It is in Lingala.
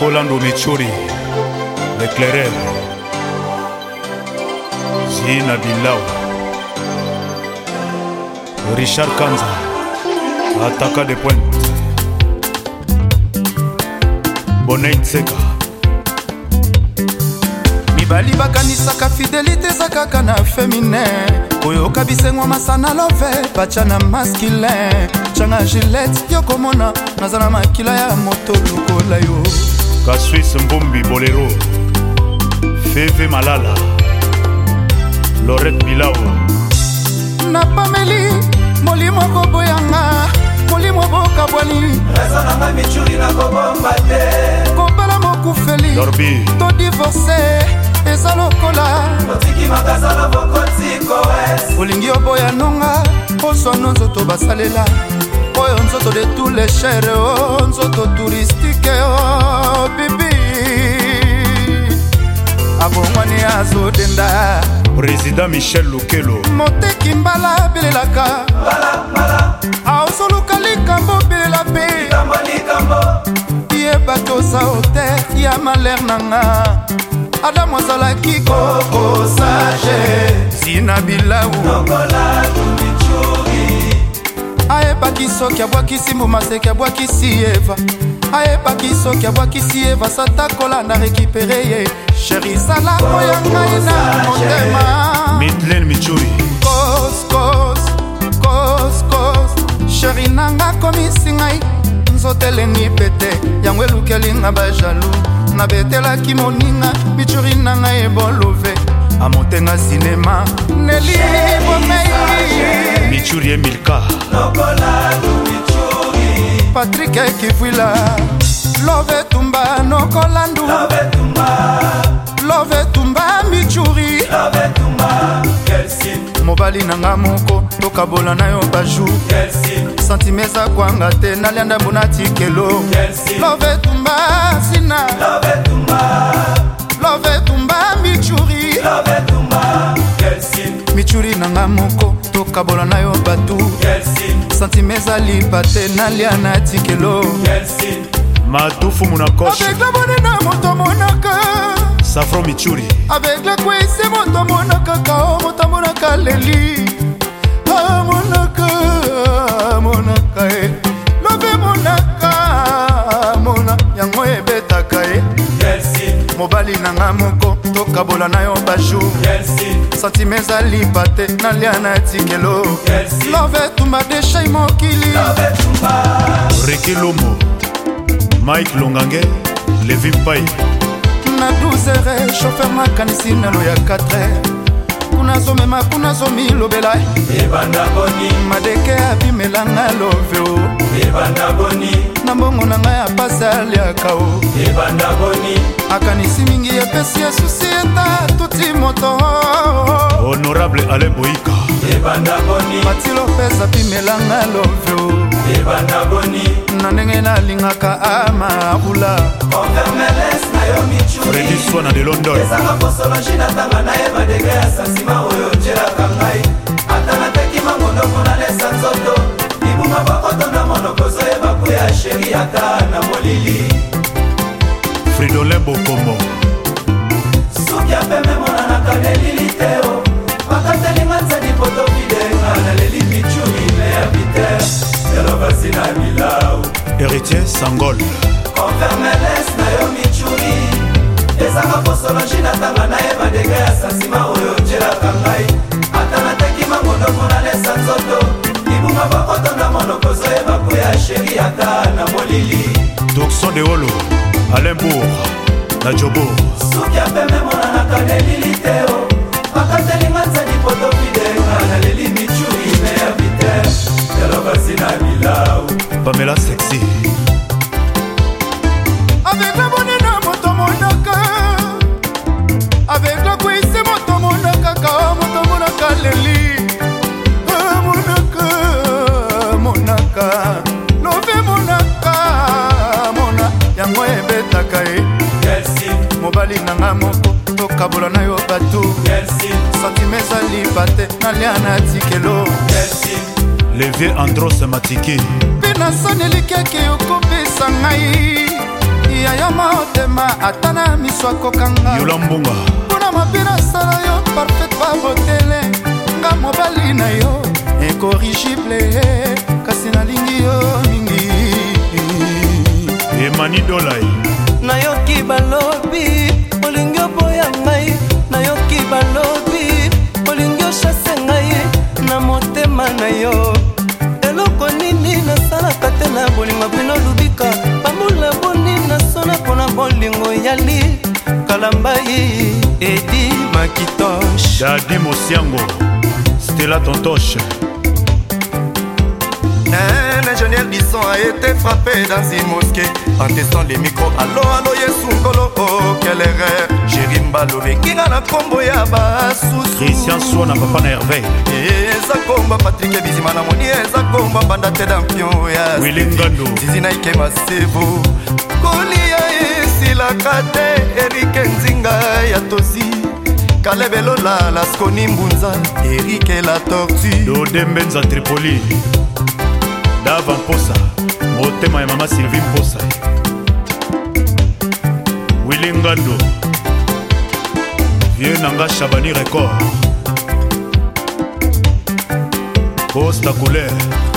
Colando Mechuri, l'éclaireur, Zina Bilao, Richard Kanza, Ataka de Pointe, Bonet Seka. mibali bakanisaka fidelite eza kaka na feminin koyoka bisengo masana love batya na maskilin canga gilete yo komona naza na makila ya moto lokola yo kaswis mbumbi bolero feve malala loret bilao napameli molimo koboyanga molimo bokabwani raison nanga micuri nakobomba te kobala mokufeli to divorce eza lokola otikimakasala bokotiko olingi oboya nonga ozwa no nzoto basalela oyo nzoto de tous les chere o oh, nzoto touriste président michel lukelo moteki mbala belelaka aosoluka likambo belela mpe ye bato saoter ya maler na nga adamu azalaki kokosage sina bilau ayebaki soki abwakisi mbuma seki abwakisi eva ayebaki soki abwakisi ye vasatakola na rekipere ye sheri sala oya ngai na motema midlen michui koskos koskos sheri nanga komisi ngai nzoto elengi pete yango elukelinga bajalu nabetelaki moninga bituri na ngai ebolove amotenga sinema neli bomei bituri emilka lokola patrik ekivwila love etumba nokolandu love etumba michuri mobali nanga moko tokabola na yo bajour santime eza kwanga te nalianda mbona tikelo love etumba sina love etumba michuri michuri nanga moko tokabola na yo batu yes. santime ezali pate nalia na tikelo matufu munakosh avec la monena moto monaka safro michuri avec la kwese moto monaka kao moto amonaka leli amonaka amonaka e eh. lobe monaka amona yango ebetaka e mobali nanga moko tokabola na yo bajour santime ezalipa te nalia na etikelo love etumba deshai mokili reki lomo mike longange levi pai na 12 heure shofer makanisi nalo ya 4 heure kuna azomema kuna azomilobela ebanda eh boni madeke abimelanga love o ebanda eh boni na mbongo na ngai apasi aliaka o ebanda eh boni akanisi mingi apesi yesu honorable ale boyika mati lopez apimelanga loveo na ndenge nalingaka amarula fredi swana de londonezanga posologi natanga nayeba dege ya sansima oyo ojelaka ngai ata nataki mangondoko nalesa nzoto libuma bakotonda monoko zoyeba kuya sheri ata na molili ezali na milau héritier sangol konfermeles na yo micuri ezanga posologi na ntanga na ye badege ya sansima oyo otyelaka ngai ata nateki mangondomo nalesa nzoto libunga bakoto na monoko zoyeba kuya sheri ata na molili tokson de olo alembour na jobo suki apeme monanaka nelili te kabola na yo bato santime ezali bate nalia na tikelo levier andros matiki mpe na soni likeke okopesa ngai yaya maotema ata na miso akokanga yolambunga mpona mabe nasala yo parfait babotele nga mobali na yo ekorigible kasi nalingi yo mingi emani dolai yali kalambai edi makitosh dadi mosiango stela tontoshe eh, Un ingénieur du son a été frappé dans une mosquée En testant les micros, allo allo yesungolo, oh quelle erreur Jérim Balové, kinga na kombo ya basusu Christian Swana, papa na Hervé Eza komba Patrick Ebizima na moni Eza komba banda te dampion ya Willy Ngando Zizi na Ike Masevo ezalaka te erike nzinga ya tosi kalebelola laskoni mbunza erike la tortu dodembenza tripoli dava mposa motema ya mama sylvie mposa wili ngando vie nanga chabani record costa couleur